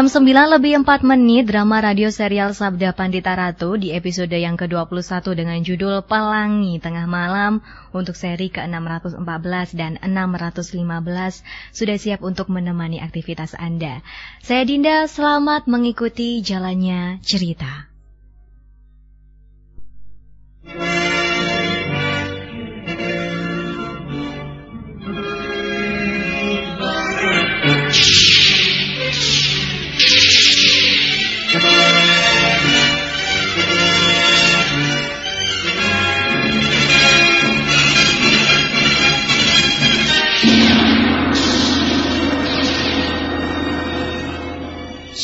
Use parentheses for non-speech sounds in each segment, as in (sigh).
jam 9 lebih 4 menit, drama radio serial Sabda Pandita Ratu di episode yang ke-21 dengan judul Pelangi Tengah Malam untuk seri ke-614 dan 615 sudah siap untuk menemani aktivitas Anda. Saya Dinda, selamat mengikuti jalannya cerita.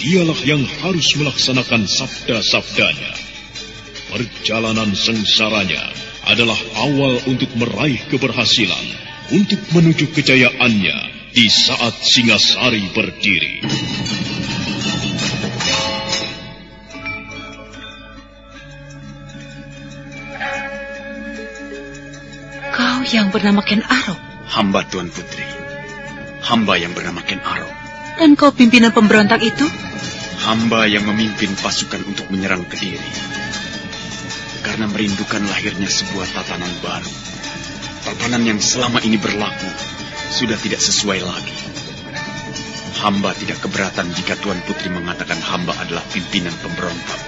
dialah yang harus melaksanakan sabda-sabdanya. Perjalanan sengsaranya adalah awal untuk meraih keberhasilan, untuk menuju kejayaannya di saat Singasari berdiri. Kau yang bernama Ken Arok. Hamba Tuan Putri. Hamba yang bernama Ken Arok. Dan kau pimpinan pemberontak itu? Hamba yang memimpin pasukan untuk menyerang Kediri. Karena merindukan lahirnya sebuah tatanan baru. Tatanan yang selama ini berlaku sudah tidak sesuai lagi. Hamba tidak keberatan jika Tuan Putri mengatakan hamba adalah pimpinan pemberontak.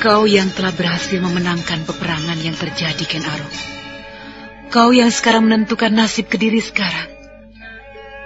Kau yang telah berhasil memenangkan peperangan yang terjadi, Ken Arok. Kau yang sekarang menentukan nasib Kediri sekarang.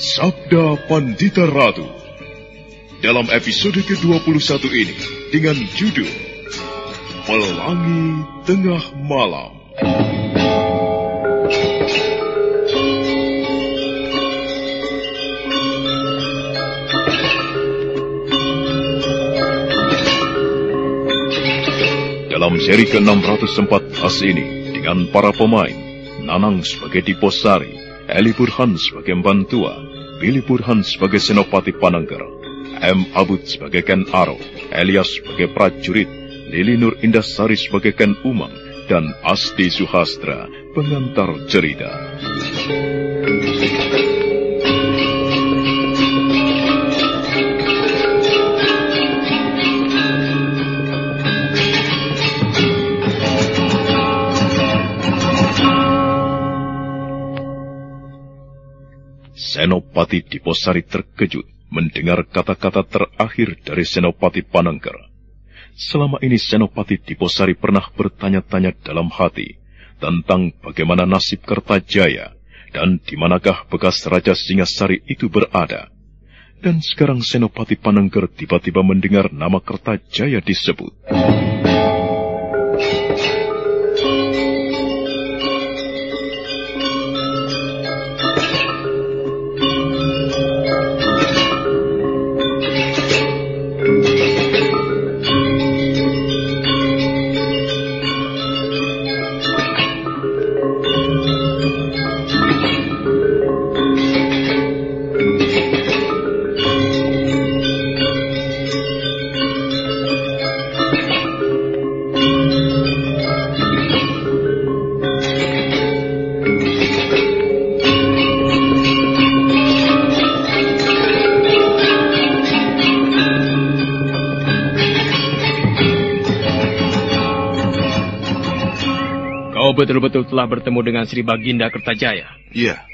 Sabda Pandita Ratu. Dalam episode ke-21 ini dengan judul Pelangi Tengah Malam. Dalam seri ke-614 ini, dengan para pemain, Nanang sebagai Diposari, Eli Burhan sebagai Bantua, Billy Burhan sebagai Senopati Panangger, M. Abud sebagai Ken Aro, Elias sebagai prajurit, Lili Nur Indasari sebagai Ken Umang, dan Asti Suhastra, pengantar cerita. Senopati Diposari terkejut mendengar kata-kata terakhir dari Senopati Panangker. Selama ini Senopati Diposari pernah bertanya-tanya dalam hati tentang bagaimana nasib Kertajaya dan di manakah bekas Raja Singasari itu berada. Dan sekarang Senopati Panangker tiba-tiba mendengar nama Kertajaya disebut. Betul-betul telah bertemu dengan Sri Baginda Kertajaya. Iya.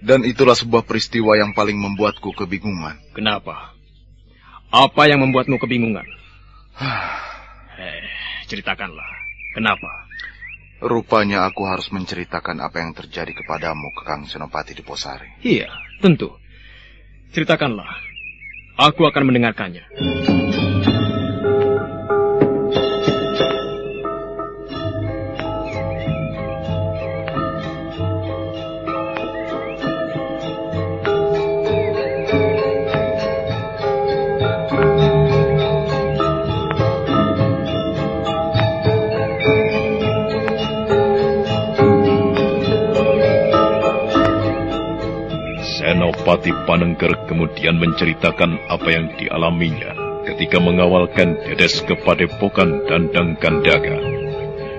Dan itulah sebuah peristiwa yang paling membuatku kebingungan. Kenapa? Apa yang membuatmu kebingungan? (sighs) eh, ceritakanlah. Kenapa? Rupanya aku harus menceritakan apa yang terjadi kepadamu, Kakang Senopati di Posari. Iya, tentu. Ceritakanlah. Aku akan mendengarkannya. Senopati Panengger kemudian menceritakan apa yang dialaminya ketika mengawalkan Dedes ke Padepokan Dandang Kandaga.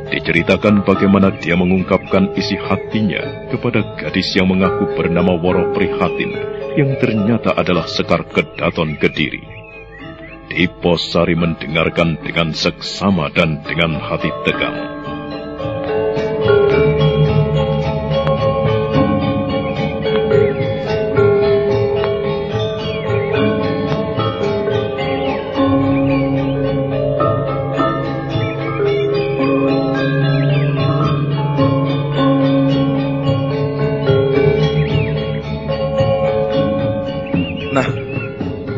Diceritakan bagaimana dia mengungkapkan isi hatinya kepada gadis yang mengaku bernama Woro Prihatin yang ternyata adalah Sekar Kedaton Kediri. Diposari mendengarkan dengan seksama dan dengan hati tegang.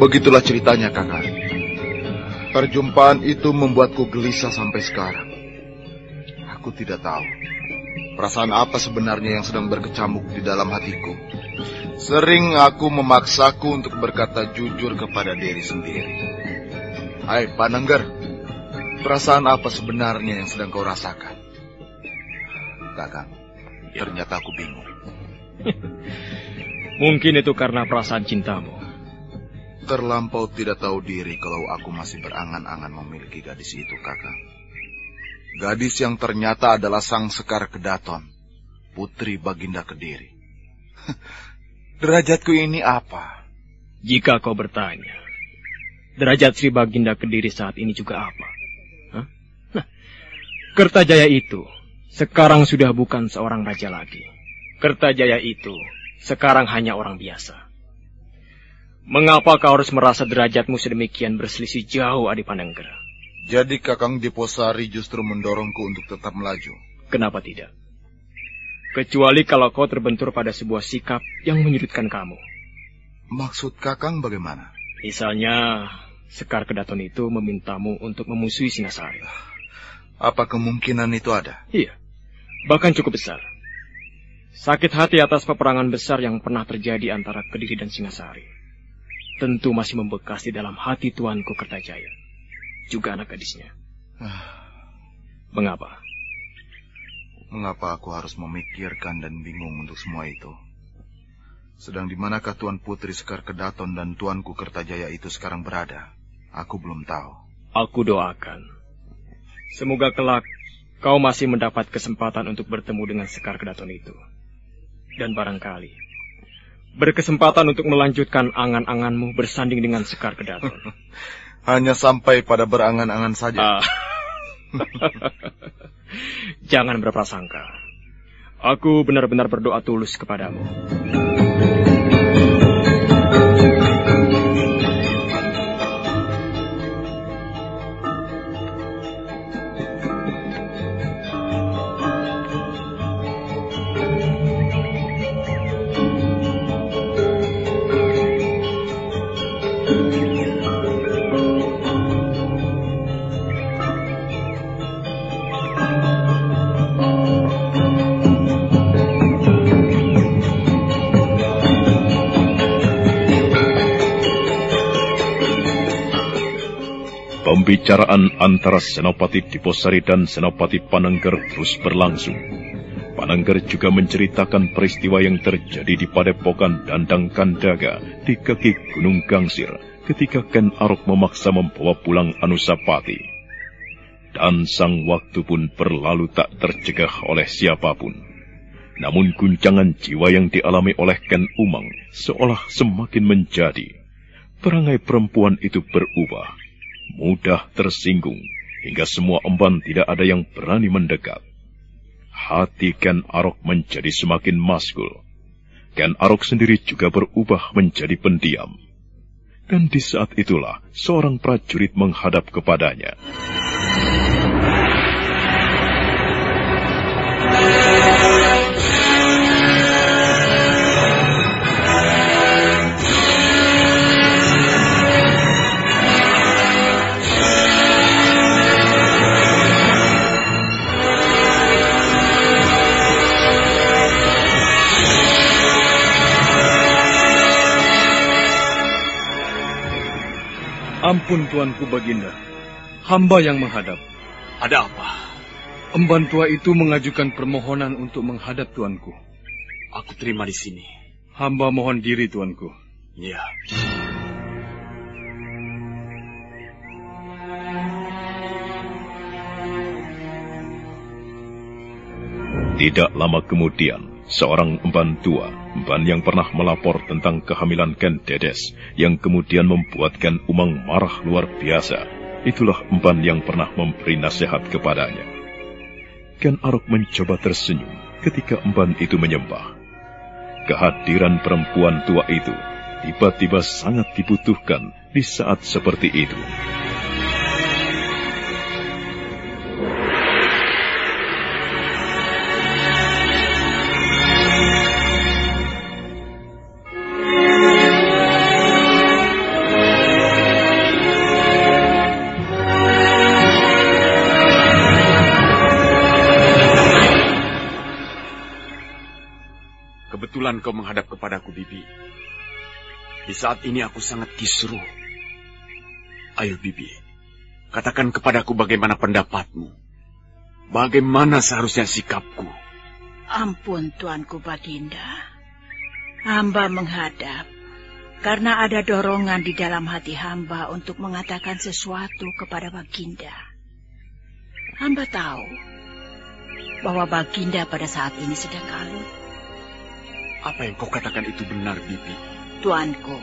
Begitulah ceritanya, Kakak. Perjumpaan itu membuatku gelisah sampai sekarang. Aku tidak tahu perasaan apa sebenarnya yang sedang berkecamuk di dalam hatiku. Sering aku memaksaku untuk berkata jujur kepada diri sendiri. Hai Pananggar, perasaan apa sebenarnya yang sedang kau rasakan? Kakak, ternyata aku bingung. (laughs) Mungkin itu karena perasaan cintamu. Terlampau tidak tahu diri kalau aku masih berangan-angan memiliki gadis itu, kakak. Gadis yang ternyata adalah sang Sekar Kedaton, putri Baginda Kediri. (laughs) Derajatku ini apa? Jika kau bertanya, derajat Sri Baginda Kediri saat ini juga apa? Nah, Kertajaya itu sekarang sudah bukan seorang raja lagi. Kertajaya itu sekarang hanya orang biasa. Mengapa kau harus merasa derajatmu sedemikian berselisih jauh, Adi Panengger? Jadi Kakang Diposari justru mendorongku untuk tetap melaju. Kenapa tidak? Kecuali kalau kau terbentur pada sebuah sikap yang menyudutkan kamu. Maksud Kakang bagaimana? Misalnya, Sekar Kedaton itu memintamu untuk memusuhi Singasari. Apa kemungkinan itu ada? Iya, bahkan cukup besar. Sakit hati atas peperangan besar yang pernah terjadi antara Kediri dan Singasari. Tentu masih membekas di dalam hati Tuanku Kertajaya. Juga anak gadisnya. Mengapa? Mengapa aku harus memikirkan dan bingung untuk semua itu? Sedang di manakah Tuan Putri Sekar Kedaton dan Tuanku Kertajaya itu sekarang berada? Aku belum tahu. Aku doakan. Semoga kelak kau masih mendapat kesempatan untuk bertemu dengan Sekar Kedaton itu. Dan barangkali berkesempatan untuk melanjutkan angan-anganmu bersanding dengan Sekar Kedaton. (laughs) Hanya sampai pada berangan-angan saja. Ah. (laughs) Jangan berprasangka. Aku benar-benar berdoa tulus kepadamu. Pembicaraan antara Senopati Diposari dan Senopati Panengger terus berlangsung. Panengger juga menceritakan peristiwa yang terjadi di Padepokan Dandang Kandaga di kaki Gunung Gangsir ketika Ken Arok memaksa membawa pulang Anusapati. Dan sang waktu pun berlalu tak tercegah oleh siapa pun. Namun guncangan jiwa yang dialami oleh Ken Umang seolah semakin menjadi. Perangai perempuan itu berubah mudah tersinggung, hingga semua emban tidak ada yang berani mendekat. Hati Ken Arok menjadi semakin maskul. Ken Arok sendiri juga berubah menjadi pendiam. Dan di saat itulah seorang prajurit menghadap kepadanya. Ampun Tuanku Baginda, hamba yang menghadap. Ada apa? Emban tua itu mengajukan permohonan untuk menghadap Tuanku. Aku terima di sini. Hamba mohon diri Tuanku. Ya. Tidak lama kemudian, seorang emban tua, emban yang pernah melapor tentang kehamilan Ken Dedes, yang kemudian membuat Ken Umang marah luar biasa. Itulah emban yang pernah memberi nasihat kepadanya. Ken Arok mencoba tersenyum ketika emban itu menyembah. Kehadiran perempuan tua itu tiba-tiba sangat dibutuhkan di saat seperti itu. Kebetulan kau menghadap kepadaku, Bibi. Di saat ini aku sangat kisruh. Ayo, Bibi. Katakan kepadaku bagaimana pendapatmu. Bagaimana seharusnya sikapku. Ampun, Tuanku Baginda. Hamba menghadap karena ada dorongan di dalam hati hamba untuk mengatakan sesuatu kepada Baginda. Hamba tahu bahwa Baginda pada saat ini sedang kalut. Apa yang kau katakan itu benar, Bibi. Tuanku,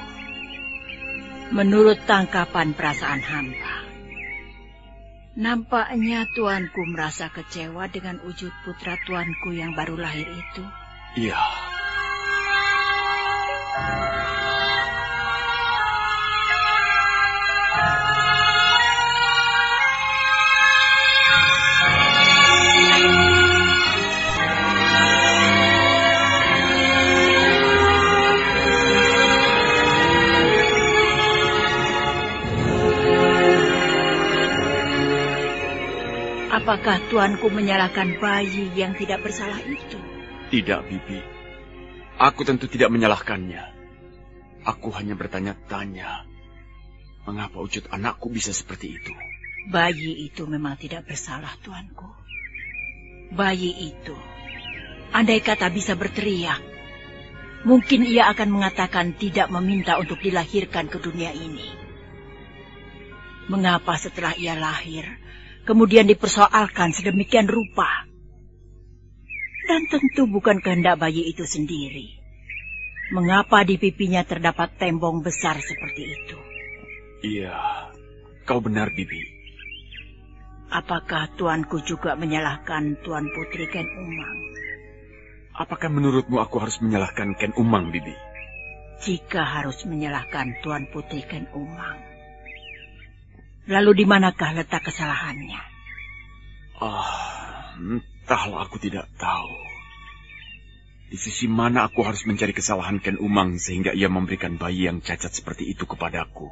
menurut tangkapan perasaan hamba, nampaknya tuanku merasa kecewa dengan wujud putra tuanku yang baru lahir itu. Iya. Apakah tuanku menyalahkan bayi yang tidak bersalah itu? Tidak, Bibi. Aku tentu tidak menyalahkannya. Aku hanya bertanya-tanya, mengapa wujud anakku bisa seperti itu? Bayi itu memang tidak bersalah, tuanku. Bayi itu, andai kata bisa berteriak, mungkin ia akan mengatakan tidak meminta untuk dilahirkan ke dunia ini. Mengapa setelah ia lahir, kemudian dipersoalkan sedemikian rupa? Dan tentu bukan kehendak bayi itu sendiri. Mengapa di pipinya terdapat tembong besar seperti itu? Iya, kau benar, Bibi. Apakah tuanku juga menyalahkan Tuan Putri Ken Umang? Apakah menurutmu aku harus menyalahkan Ken Umang, Bibi? Jika harus menyalahkan Tuan Putri Ken Umang, lalu di manakah letak kesalahannya? Ah, entahlah aku tidak tahu. Di sisi mana aku harus mencari kesalahan Ken Umang sehingga ia memberikan bayi yang cacat seperti itu kepadaku?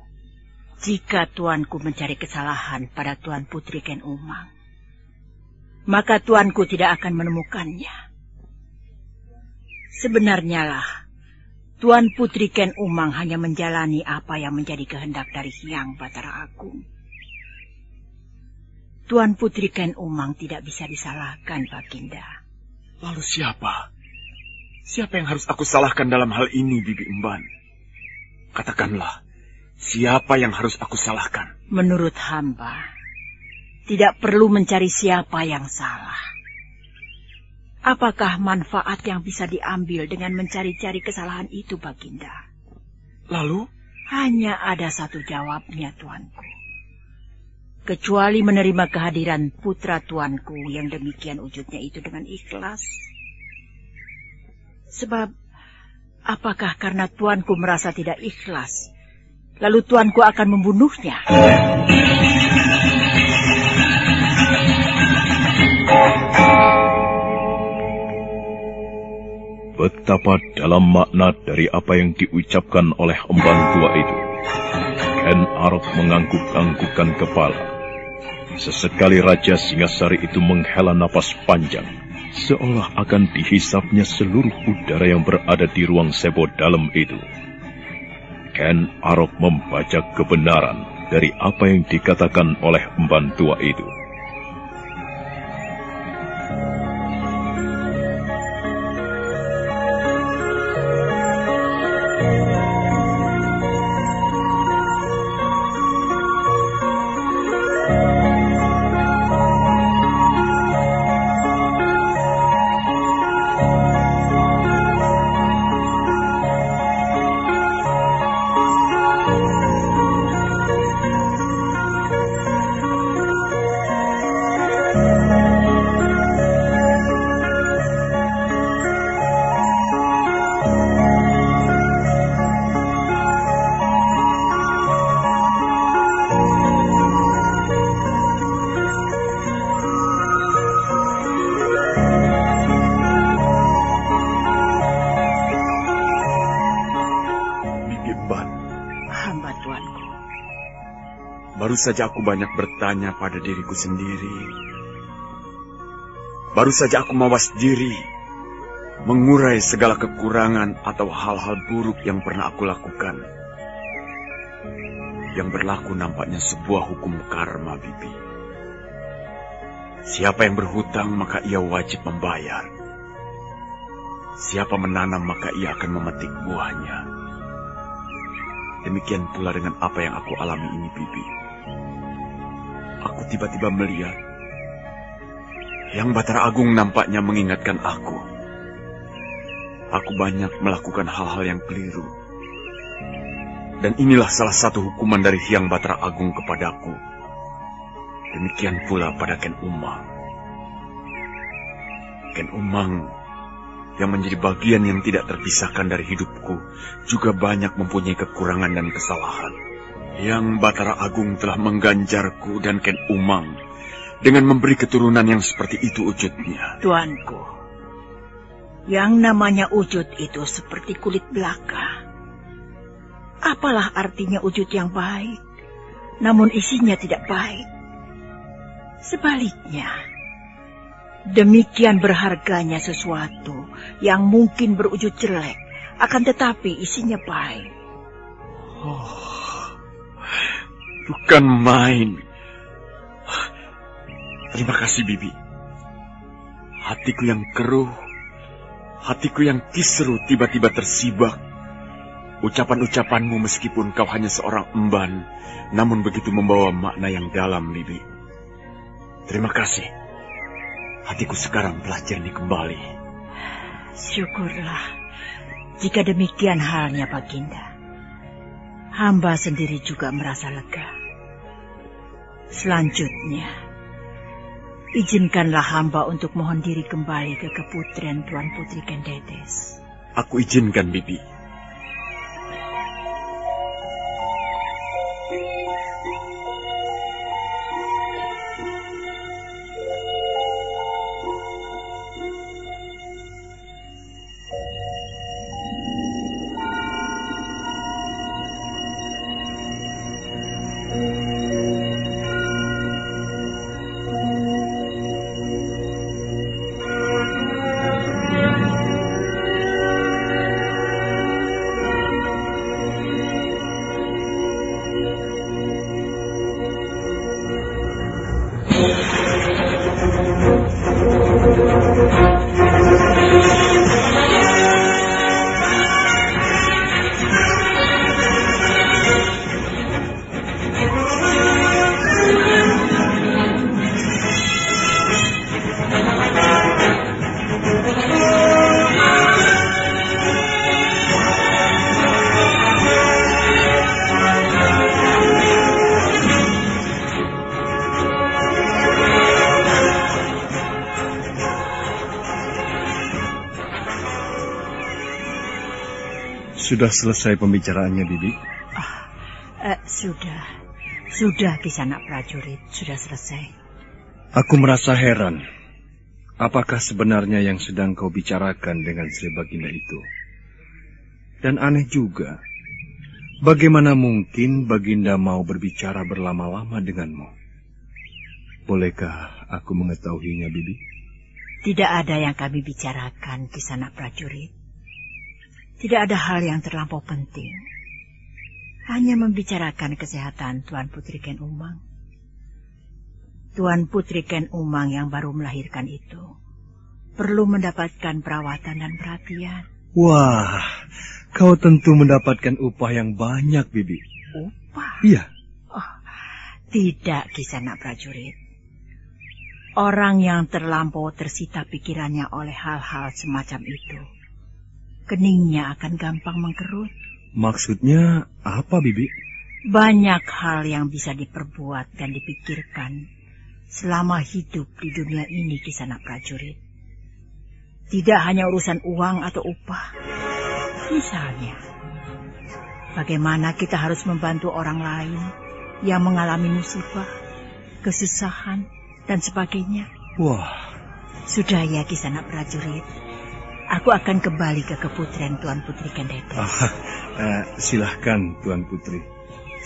Jika tuanku mencari kesalahan pada Tuan Putri Ken Umang, maka tuanku tidak akan menemukannya. Sebenarnya lah, Tuan Putri Ken Umang hanya menjalani apa yang menjadi kehendak dari Hyang Batara Agung. Tuan Putri Ken Umang tidak bisa disalahkan, Baginda. Lalu siapa? Siapa yang harus aku salahkan dalam hal ini, Bibi Emban? Katakanlah, Siapa yang harus aku salahkan? Menurut hamba, tidak perlu mencari siapa yang salah. Apakah manfaat yang bisa diambil dengan mencari-cari kesalahan itu, Baginda? Lalu? Hanya ada satu jawabnya, Tuanku. Kecuali menerima kehadiran putra Tuanku yang demikian wujudnya itu dengan ikhlas. Sebab, apakah karena Tuanku merasa tidak ikhlas, lalu tuanku akan membunuhnya. Betapa dalam makna dari apa yang diucapkan oleh emban tua itu. Ken Arok mengangguk-anggukkan kepala. Sesekali Raja Singasari itu menghela napas panjang, seolah akan dihisapnya seluruh udara yang berada di ruang sebo dalam itu. Ken Arok membaca kebenaran dari apa yang dikatakan oleh emban tua itu. Baru saja aku banyak bertanya pada diriku sendiri. Baru saja aku mawas diri, mengurai segala kekurangan atau hal-hal buruk yang pernah aku lakukan. Yang berlaku nampaknya sebuah hukum karma, Bibi. Siapa yang berhutang maka ia wajib membayar. Siapa menanam maka ia akan memetik buahnya. Demikian pula dengan apa yang aku alami ini, Bibi aku tiba-tiba melihat yang Batara Agung nampaknya mengingatkan aku. Aku banyak melakukan hal-hal yang keliru. Dan inilah salah satu hukuman dari Hyang Batara Agung kepadaku. Demikian pula pada Ken Umang. Ken Umang yang menjadi bagian yang tidak terpisahkan dari hidupku juga banyak mempunyai kekurangan dan kesalahan. Yang Batara Agung telah mengganjarku dan Ken Umang dengan memberi keturunan yang seperti itu wujudnya. Tuanku, yang namanya wujud itu seperti kulit belaka. Apalah artinya wujud yang baik, namun isinya tidak baik. Sebaliknya, demikian berharganya sesuatu yang mungkin berwujud jelek, akan tetapi isinya baik. Oh, bukan main. Terima kasih, Bibi. Hatiku yang keruh, hatiku yang kisru tiba-tiba tersibak. Ucapan-ucapanmu meskipun kau hanya seorang emban, namun begitu membawa makna yang dalam, Bibi. Terima kasih. Hatiku sekarang telah jernih kembali. Syukurlah, jika demikian halnya Baginda. Hamba sendiri juga merasa lega. Selanjutnya, izinkanlah hamba untuk mohon diri kembali ke keputrian Tuan Putri Kendetes. Aku izinkan, Bibi. Sudah selesai pembicaraannya, Bibi? Eh, sudah, sudah kisanak prajurit, sudah selesai. Aku merasa heran. Apakah sebenarnya yang sedang kau bicarakan dengan Sri Baginda itu? Dan aneh juga, bagaimana mungkin Baginda mau berbicara berlama-lama denganmu? Bolehkah aku mengetahuinya, Bibi? Tidak ada yang kami bicarakan kisanak prajurit. Tidak ada hal yang terlampau penting. Hanya membicarakan kesehatan Tuan Putri Ken Umang. Tuan Putri Ken Umang yang baru melahirkan itu perlu mendapatkan perawatan dan perhatian. Wah, kau tentu mendapatkan upah yang banyak, Bibi. Upah? Iya. Oh, tidak, kisanak prajurit. Orang yang terlampau tersita pikirannya oleh hal-hal semacam itu keningnya akan gampang mengkerut. Maksudnya apa, Bibi? Banyak hal yang bisa diperbuat dan dipikirkan selama hidup di dunia ini di sana prajurit. Tidak hanya urusan uang atau upah. Misalnya, bagaimana kita harus membantu orang lain yang mengalami musibah, kesusahan, dan sebagainya. Wah. Sudah ya kisana prajurit. Aku akan kembali ke keputrian Tuan Putri Kendetes. Ah, uh, silahkan, Tuan Putri.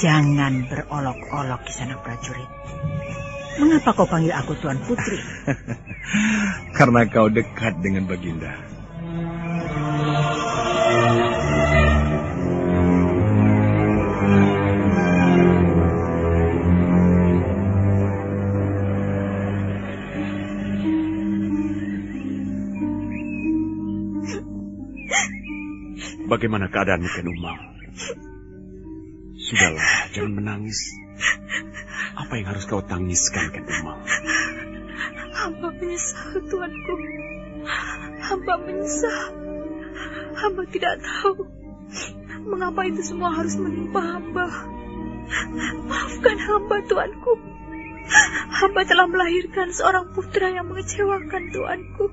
Jangan berolok-olok di sana prajurit. Mengapa kau panggil aku Tuan Putri? (laughs) Karena kau dekat dengan Baginda. Bagaimana keadaanmu, Ken Umang? Sudahlah, jangan menangis. Apa yang harus kau tangiskan, Ken Umang? Hamba menyesal, Tuanku. Hamba menyesal. Hamba tidak tahu mengapa itu semua harus menimpa hamba. Maafkan hamba, Tuanku. Hamba telah melahirkan seorang putra yang mengecewakan Tuanku.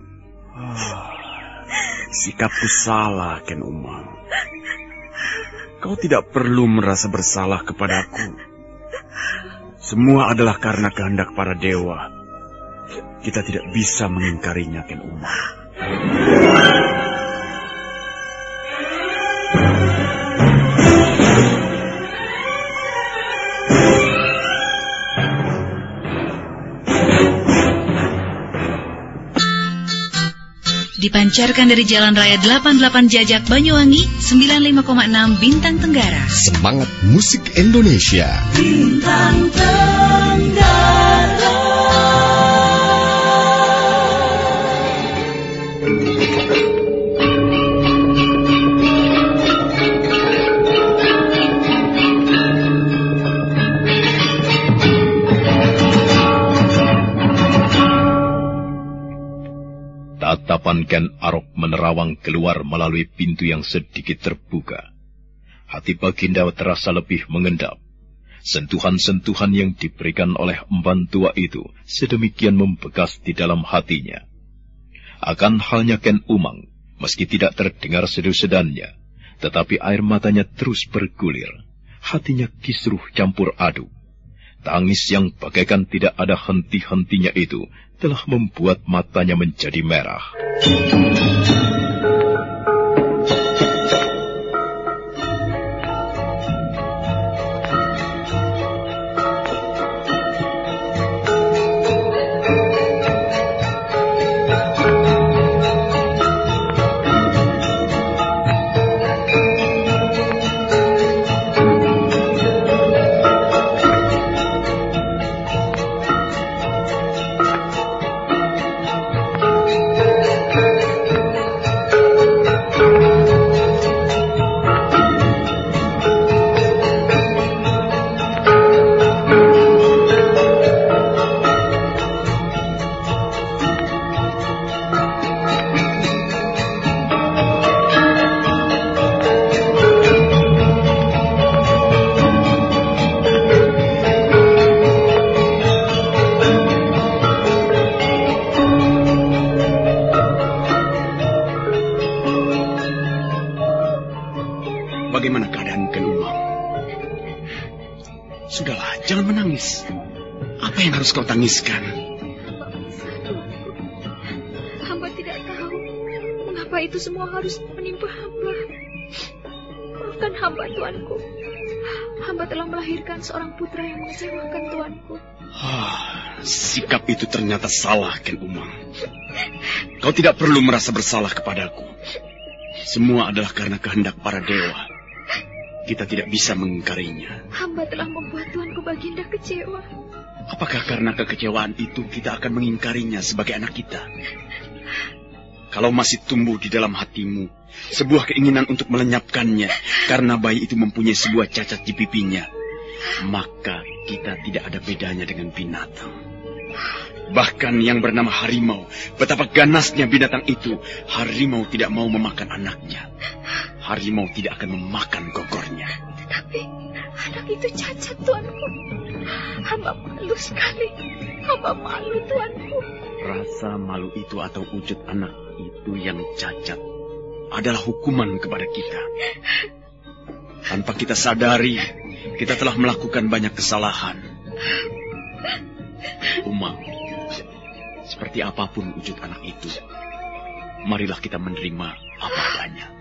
Oh, sikapku salah, Ken Umang. Kau tidak perlu merasa bersalah kepadaku. Semua adalah karena kehendak para dewa. Kita tidak bisa mengingkarinya, Ken Umang. Dipancarkan dari Jalan Raya 88 Jajak Banyuwangi 95,6 Bintang Tenggara. Semangat musik Indonesia. Bintang Tenggara. Tatapan Ken Arok menerawang keluar melalui pintu yang sedikit terbuka. Hati Baginda terasa lebih mengendap. Sentuhan-sentuhan yang diberikan oleh emban tua itu sedemikian membekas di dalam hatinya. Akan halnya Ken Umang, meski tidak terdengar sedu-sedannya, tetapi air matanya terus bergulir. Hatinya kisruh campur aduk. Tangis yang bagaikan tidak ada henti-hentinya itu telah membuat matanya menjadi merah. Bagaimana keadaan Ken Umang? Sudahlah, jangan menangis. Apa yang harus kau tangiskan? Hamba tidak tahu mengapa itu semua harus menimpa hamba. Maafkan hamba, Tuanku. Hamba telah melahirkan seorang putra yang mengecewakan Tuanku. Ah, sikap itu ternyata salah, Ken Umang. Kau tidak perlu merasa bersalah kepadaku. Semua adalah karena kehendak para dewa. Kita tidak bisa mengingkarinya. Hamba telah membuat Tuanku Baginda kecewa. Apakah karena kekecewaan itu kita akan mengingkarinya sebagai anak kita? Kalau masih tumbuh di dalam hatimu sebuah keinginan untuk melenyapkannya karena bayi itu mempunyai sebuah cacat di pipinya, maka kita tidak ada bedanya dengan binatang. Bahkan yang bernama harimau, betapa ganasnya binatang itu, harimau tidak mau memakan anaknya. Harimau tidak akan memakan gogornya. Tetapi anak itu cacat, Tuanku. Hamba malu sekali. Hamba malu, Tuanku. Rasa malu itu atau wujud anak itu yang cacat adalah hukuman kepada kita. Tanpa kita sadari, kita telah melakukan banyak kesalahan. Umang, seperti apa pun wujud anak itu, marilah kita menerima apa adanya.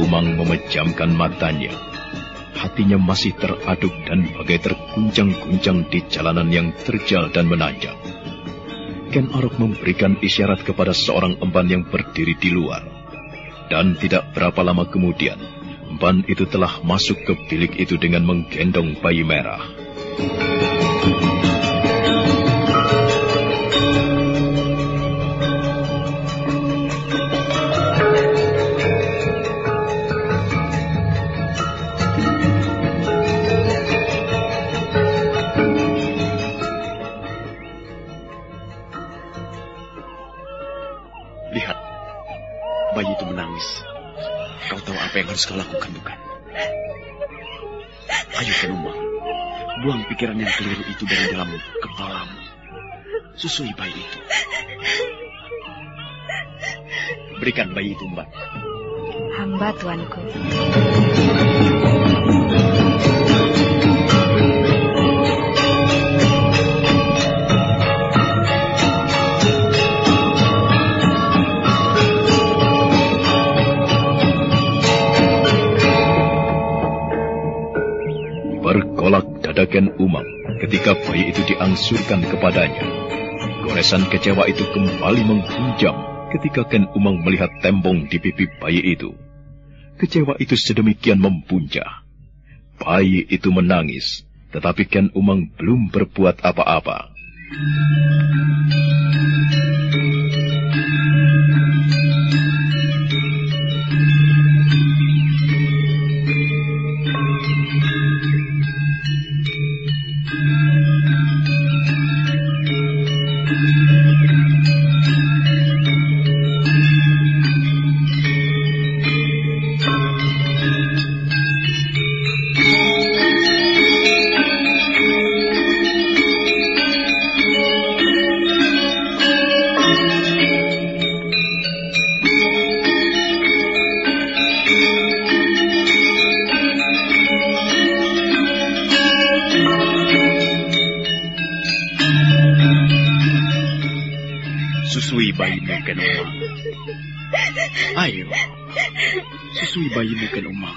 Umang memejamkan matanya. Hatinya masih teraduk dan bagai terguncang-guncang di jalanan yang terjal dan menanjak. Ken Arok memberikan isyarat kepada seorang emban yang berdiri di luar. Dan tidak berapa lama kemudian, emban itu telah masuk ke bilik itu dengan menggendong bayi merah. Lihat, harus kau lakukan, bukan? Ayo ke rumah. Buang pikiran yang keliru itu dari dalam kepalamu. Susui bayi itu. Berikan bayi itu, Mbak. Hamba, Tuanku. Diangsurkan kepadanya. Goresan kecewa itu kembali menghunjam ketika Ken Umang melihat tembong di pipi bayi itu. Kecewa itu sedemikian mempuncah. Bayi itu menangis, tetapi Ken Umang belum berbuat apa-apa. Ayo, susui bayimu, Ken Umang.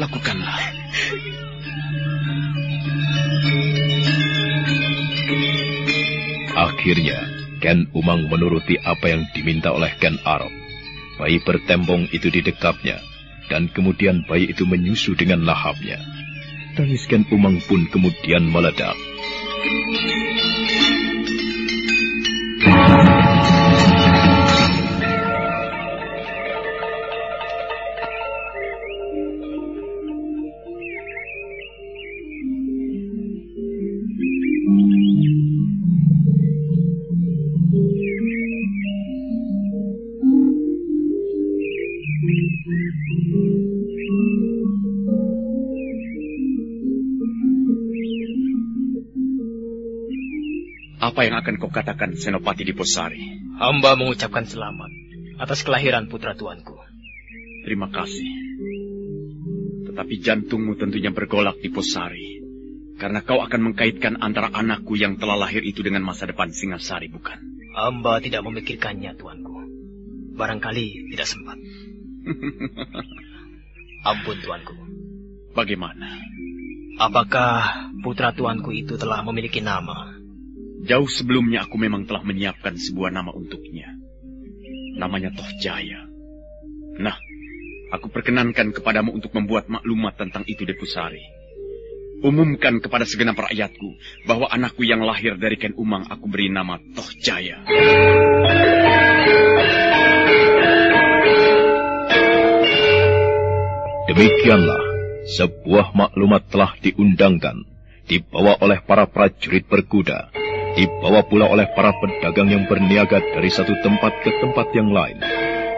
Lakukanlah. Akhirnya, Ken Umang menuruti apa yang diminta oleh Ken Arok. Bayi bertembong itu didekapnya, dan kemudian bayi itu menyusu dengan lahapnya. Tangis Ken Umang pun kemudian meledak. Apa yang akan kau katakan Senopati di Posari? Hamba mengucapkan selamat atas kelahiran putra tuanku. Terima kasih. Tetapi jantungmu tentunya bergolak di Posari. Karena kau akan mengkaitkan antara anakku yang telah lahir itu dengan masa depan Singasari, bukan? Hamba tidak memikirkannya, tuanku. Barangkali tidak sempat. (laughs) Ampun, tuanku. Bagaimana? Apakah putra tuanku itu telah memiliki nama? Jauh sebelumnya aku memang telah menyiapkan sebuah nama untuknya. Namanya Toh Jaya. Nah, aku perkenankan kepadamu untuk membuat maklumat tentang itu di Pusari. Umumkan kepada segenap rakyatku bahwa anakku yang lahir dari Ken Umang aku beri nama Toh Jaya. Demikianlah, sebuah maklumat telah diundangkan, dibawa oleh para prajurit berkuda, dibawa pula oleh para pedagang yang berniaga dari satu tempat ke tempat yang lain.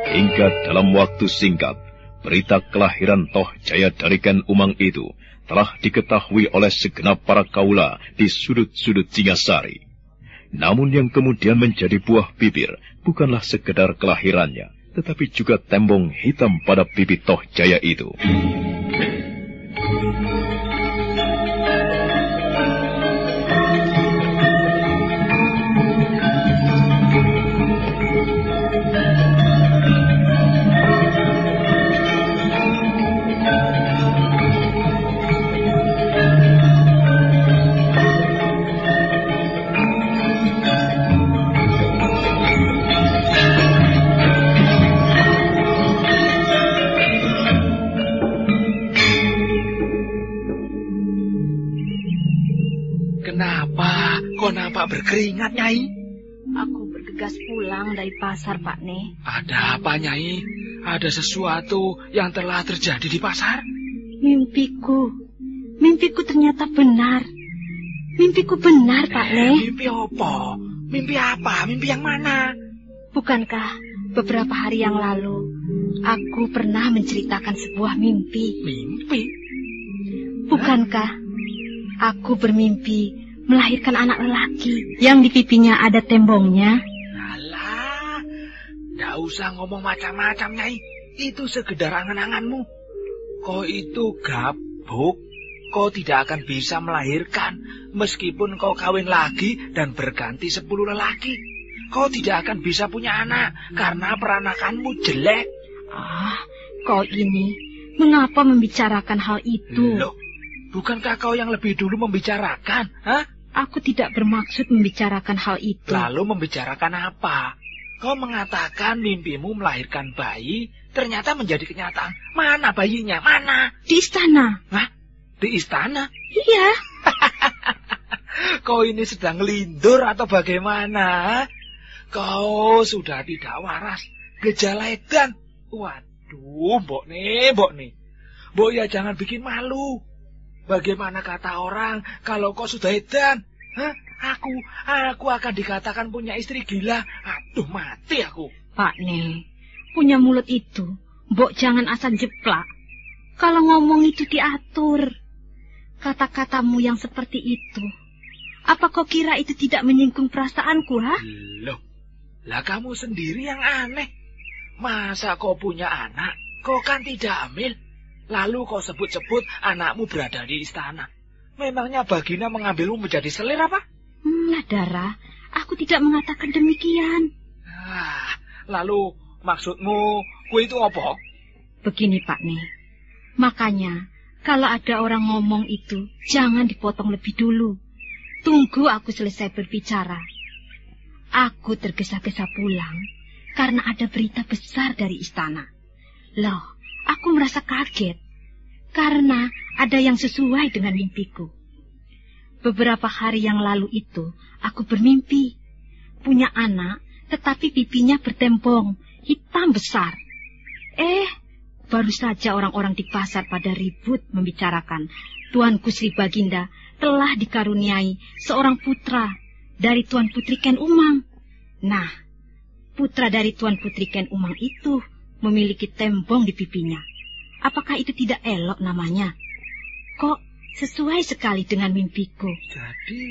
Hingga dalam waktu singkat, berita kelahiran Toh Jaya dari Ken Umang itu telah diketahui oleh segenap para kaula di sudut-sudut Singasari. Namun yang kemudian menjadi buah bibir bukanlah sekedar kelahirannya, tetapi juga tembong hitam pada pipi Toh Jaya itu. Berkeringat, Nyai? Aku bergegas pulang dari pasar, Pak Ne. Ada apa, Nyai? Ada sesuatu yang telah terjadi di pasar? Mimpiku. Mimpiku ternyata benar. Mimpiku benar, Pak Ne. Mimpi apa? Mimpi apa? Mimpi yang mana? Bukankah beberapa hari yang lalu aku pernah menceritakan sebuah mimpi? Mimpi? Bukankah aku bermimpi melahirkan anak lelaki yang di pipinya ada tembongnya? Alah, Tidak usah ngomong macam-macam, Nyai. Itu sekedar angan-anganmu. Kau itu gabuk. Kau tidak akan bisa melahirkan. Meskipun kau kawin lagi dan berganti sepuluh lelaki. Kau tidak akan bisa punya anak karena peranakanmu jelek. Ah, kau ini mengapa membicarakan hal itu? Loh, Bukankah kau yang lebih dulu membicarakan? Hah? Aku tidak bermaksud membicarakan hal itu. Lalu membicarakan apa? Kau mengatakan mimpimu melahirkan bayi, ternyata menjadi kenyataan. Mana bayinya? Mana? Di istana. Hah? Di istana? Iya. (laughs) Kau ini sedang lindur atau bagaimana? Kau sudah tidak waras. Gejala edan. Waduh, mbok nih, mbok nih. Mbok ya jangan bikin malu. Bagaimana kata orang kalau kau sudah edan? Hah? Aku, aku akan dikatakan punya istri gila. Aduh, mati aku. Pak Ne, punya mulut itu, Mbok jangan asal jeplak. Kalau ngomong itu diatur. Kata-katamu yang seperti itu. Apa kau kira itu tidak menyinggung perasaanku, ha? Loh, lah kamu sendiri yang aneh. Masa kau punya anak, kau kan tidak hamil. Lalu kau sebut-sebut anakmu berada di istana. Memangnya Bagina mengambilmu menjadi selir apa? Hmm, aku tidak mengatakan demikian. Ah, lalu maksudmu ku itu apa? Begini Pak Ne, makanya kalau ada orang ngomong itu jangan dipotong lebih dulu. Tunggu aku selesai berbicara. Aku tergesa-gesa pulang karena ada berita besar dari istana. Loh, aku merasa kaget karena ada yang sesuai dengan mimpiku. Beberapa hari yang lalu itu, aku bermimpi. Punya anak, tetapi pipinya bertembong, hitam besar. Eh, baru saja orang-orang di pasar pada ribut membicarakan. Tuanku Sri Baginda telah dikaruniai seorang putra dari Tuan Putri Ken Umang. Nah, putra dari Tuan Putri Ken Umang itu memiliki tembong di pipinya. Apakah itu tidak elok namanya? Kok sesuai sekali dengan mimpiku? Jadi...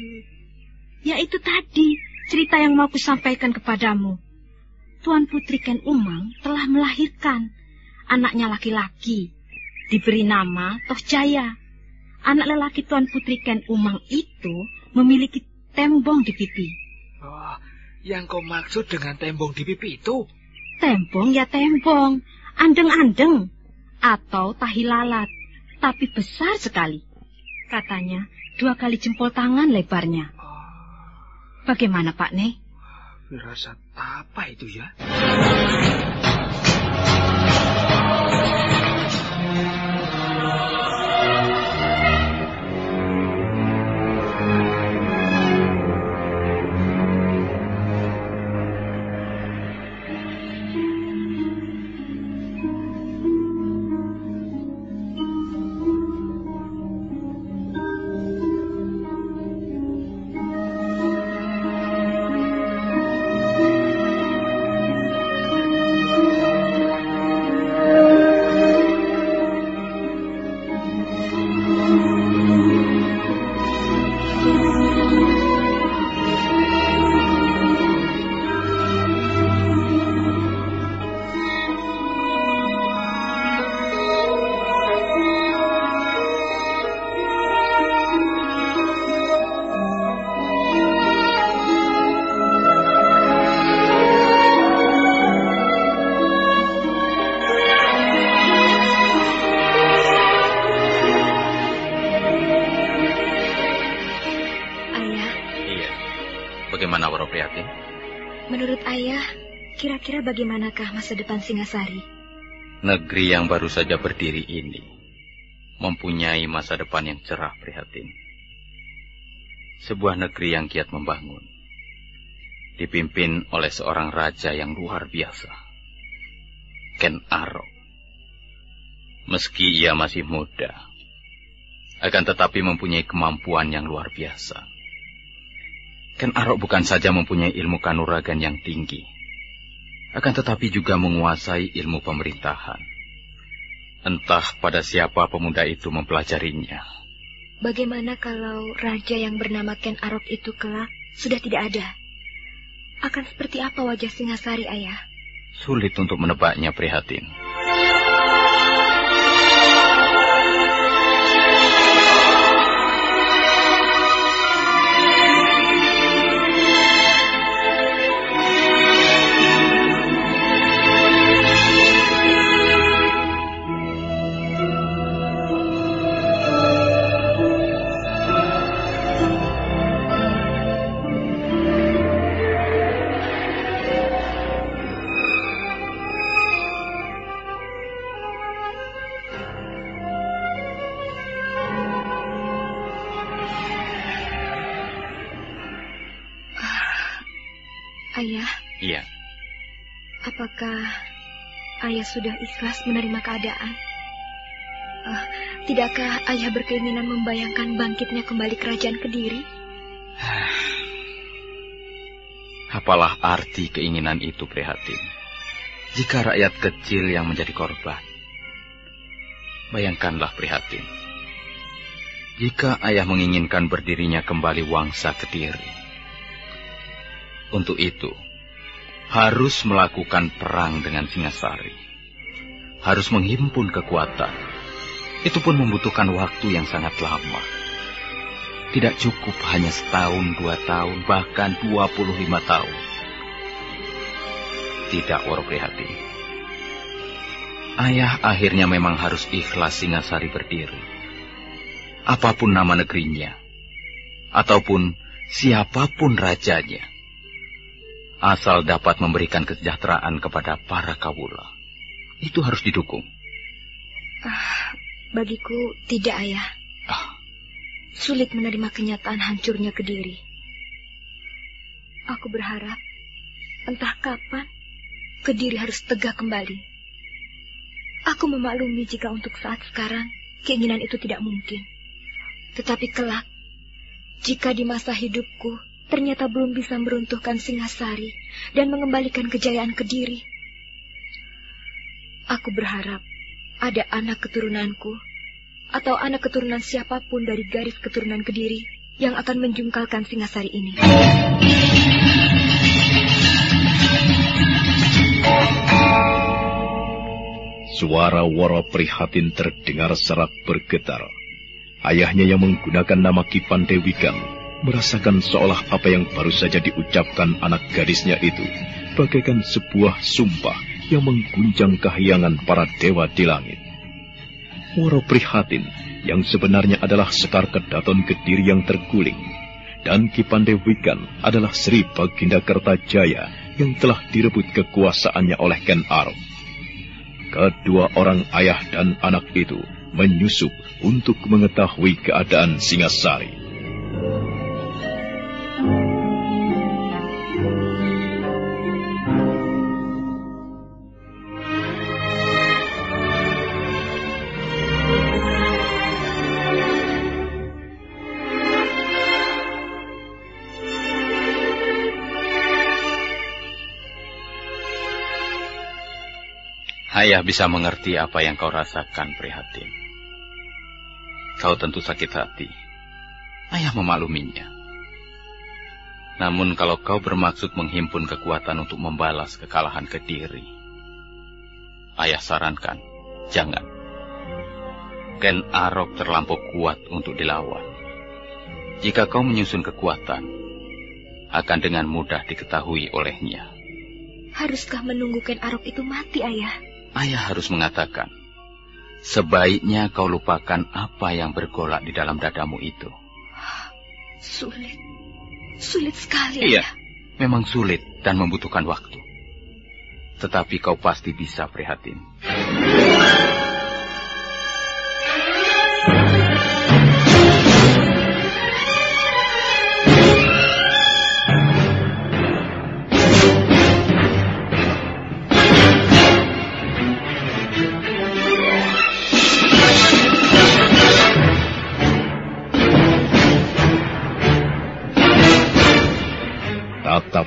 Ya itu tadi, cerita yang mau kusampaikan kepadamu. Tuan Putri Ken Umang telah melahirkan anaknya laki-laki. Diberi nama Toh Jaya. Anak lelaki Tuan Putri Ken Umang itu memiliki tembong di pipi. Oh, yang kau maksud dengan tembong di pipi itu? Tembong ya tembong, andeng-andeng, atau tahi lalat, tapi besar sekali. Katanya dua kali jempol tangan lebarnya. Bagaimana Pak Ne? Firasat apa itu ya? Kira-kira bagaimanakah masa depan Singasari? Negeri yang baru saja berdiri ini mempunyai masa depan yang cerah Prihatin. Sebuah negeri yang giat membangun. Dipimpin oleh seorang raja yang luar biasa. Ken Arok. Meski ia masih muda, akan tetapi mempunyai kemampuan yang luar biasa. Ken Arok bukan saja mempunyai ilmu kanuragan yang tinggi, akan tetapi juga menguasai ilmu pemerintahan. Entah pada siapa pemuda itu mempelajarinya. Bagaimana kalau raja yang bernama Ken Arok itu kelak sudah tidak ada? Akan seperti apa wajah Singasari, ayah? Sulit untuk menebaknya prihatin. Apakah ayah sudah ikhlas menerima keadaan? Ah, tidakkah ayah berkeinginan membayangkan bangkitnya kembali kerajaan Kediri? (sighs) apalah arti keinginan itu prihatin? Jika rakyat kecil yang menjadi korban. Bayangkanlah prihatin. Jika ayah menginginkan berdirinya kembali wangsa Kediri. Untuk itu, harus melakukan perang dengan Singasari. Harus menghimpun kekuatan. Itu pun membutuhkan waktu yang sangat lama. Tidak cukup hanya setahun, dua tahun, bahkan dua puluh lima tahun. Tidak, Waro Prihatin. Ayah akhirnya memang harus ikhlas Singasari berdiri. Apa pun nama negerinya, ataupun siapa pun rajanya, asal dapat memberikan kesejahteraan kepada para kawula. Itu harus didukung. Ah, bagiku tidak, ayah. Sulit menerima kenyataan hancurnya Kediri. Aku berharap entah kapan Kediri harus tegak kembali. Aku memaklumi jika untuk saat sekarang keinginan itu tidak mungkin. Tetapi kelak, jika di masa hidupku ternyata belum bisa meruntuhkan Singasari dan mengembalikan kejayaan Kediri, aku berharap ada anak keturunanku atau anak keturunan siapa pun dari garis keturunan Kediri yang akan menjungkalkan Singasari ini. Suara Woro Prihatin terdengar serak bergetar. Ayahnya yang menggunakan nama Kipan Dewikan merasakan seolah apa yang baru saja diucapkan anak gadisnya itu bagaikan sebuah sumpah yang mengguncang kahyangan para dewa di langit. Woro Prihatin yang sebenarnya adalah Sekar Kedaton Kediri yang terguling dan Kipande Wikan adalah Sri Baginda Kertajaya yang telah direbut kekuasaannya oleh Ken Arok. Kedua orang ayah dan anak itu menyusup untuk mengetahui keadaan Singasari. Ayah bisa mengerti apa yang kau rasakan, prihatin. Kau tentu sakit hati. Ayah memakluminya. Namun kalau kau bermaksud menghimpun kekuatan untuk membalas kekalahan Kediri, ayah sarankan, jangan. Ken Arok terlampau kuat untuk dilawan. Jika kau menyusun kekuatan, akan dengan mudah diketahui olehnya. Haruskah menunggu Ken Arok itu mati, ayah? Ayah harus mengatakan, sebaiknya kau lupakan apa yang bergolak di dalam dadamu itu. Sulit. Sulit sekali, Iya, ayah. memang sulit dan membutuhkan waktu. Tetapi kau pasti bisa prihatin.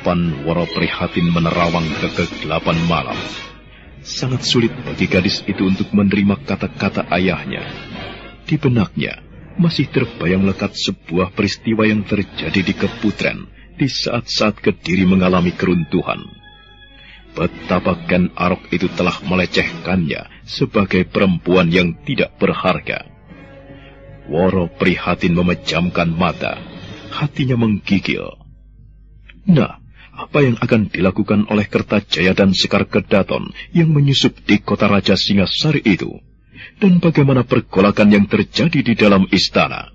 Tatapan Woro Prihatin menerawang ke kegelapan malam. Sangat sulit bagi gadis itu untuk menerima kata-kata ayahnya. Di benaknya masih terbayang lekat sebuah peristiwa yang terjadi di Keputren di saat-saat Kediri mengalami keruntuhan. Betapa Ken Arok itu telah melecehkannya sebagai perempuan yang tidak berharga. Woro Prihatin memejamkan mata, hatinya menggigil. Nah, apa yang akan dilakukan oleh Kertajaya dan Sekar Kedaton yang menyusup di kota Raja Singasari itu? Dan bagaimana pergolakan yang terjadi di dalam istana?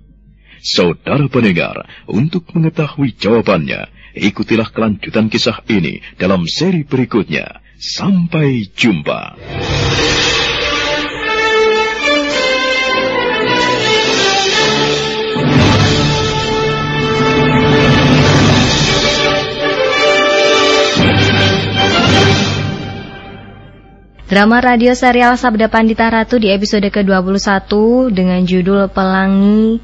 Saudara pendengar, untuk mengetahui jawabannya, ikutilah kelanjutan kisah ini dalam seri berikutnya. Sampai jumpa. Drama radio serial Sabda Pandita Ratu di episode ke-21 dengan judul Pelangi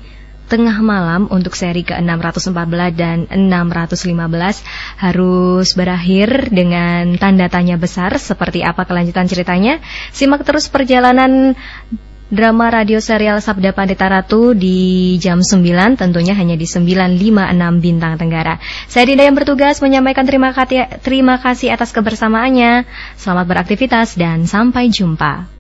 Tengah Malam untuk seri ke-614 dan 615 harus berakhir dengan tanda tanya besar seperti apa kelanjutan ceritanya. Simak terus perjalanan drama radio serial Sabda Pandita Ratu di jam 9 tentunya hanya di 956 Bintang Tenggara. Saya Dinda yang bertugas menyampaikan terima kasih, terima kasih atas kebersamaannya. Selamat beraktivitas dan sampai jumpa.